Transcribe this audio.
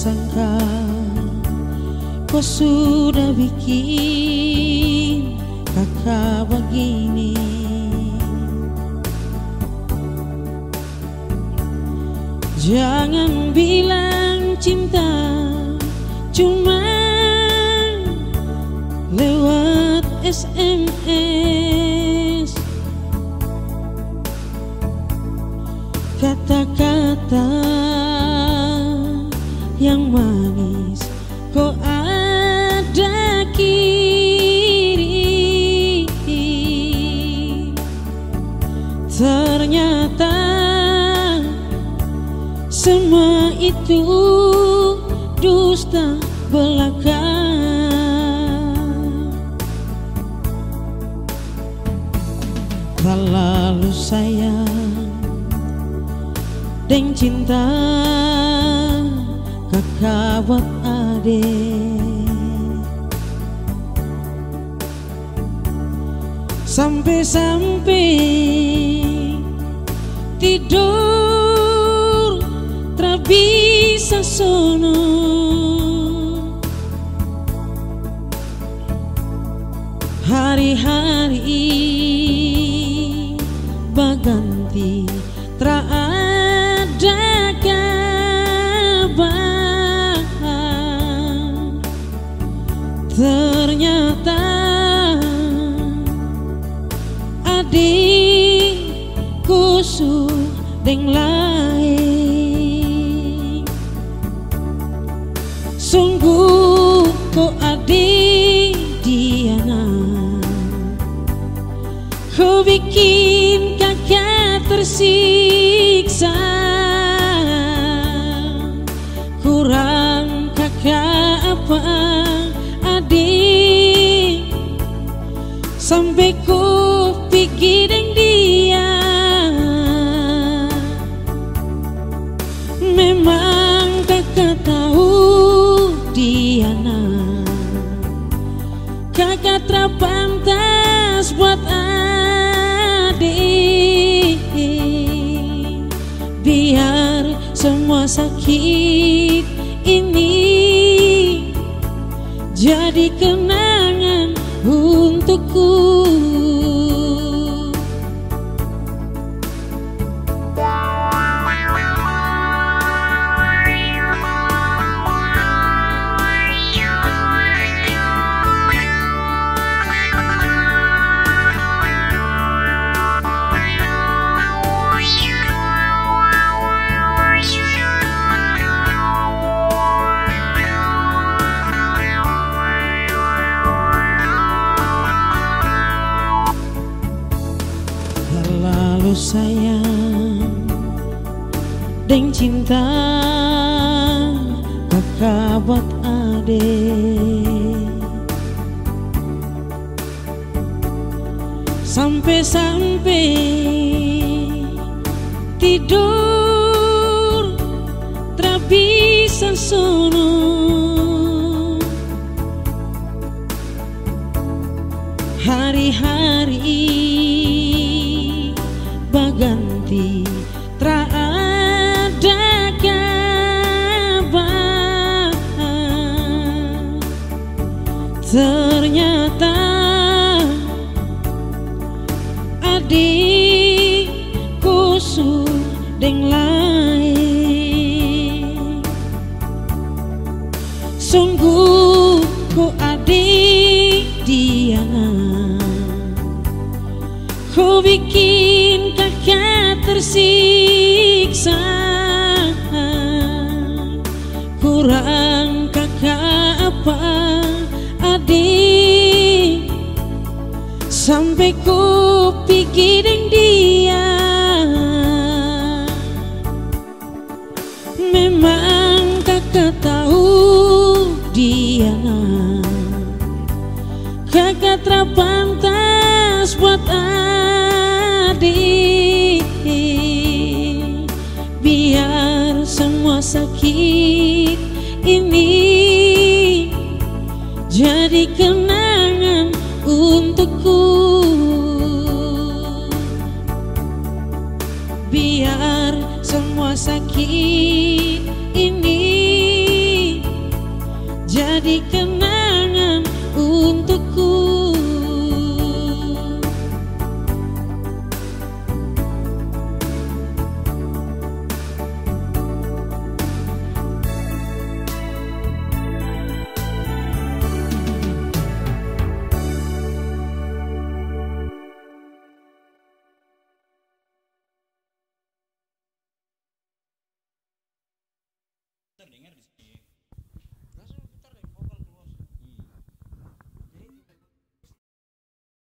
Kau sudah bikin kakak begini. Jangan bilang cinta cuma lewat SMS Kata-kata yang manis kau ada kiri. Ternyata semua itu dusta belaka. Terlalu sayang dan cinta kakak buat adik Sampai-sampai tidur tak bisa sono. Hari-hari baganti tak adikku sudah lain. Sungguh kau adik Diana. Kau bikin kakak tersiksa. Kurang kakak apa adik? Sampai ku Jadi kenangan untukku sayang dan cinta kakak buat adik. Sampai-sampai tidur tak bisa baganti tak ada kabar. Ternyata adikku sudah lain. Sungguh ku Sampai ku pikir dengan dia. Memang kakak tahu Diana Kakak terpantas buat adik. Biar semua sakit ini. Jadi kenangan untukku Biar semua sakit ini. Jadi kenangan terdengar di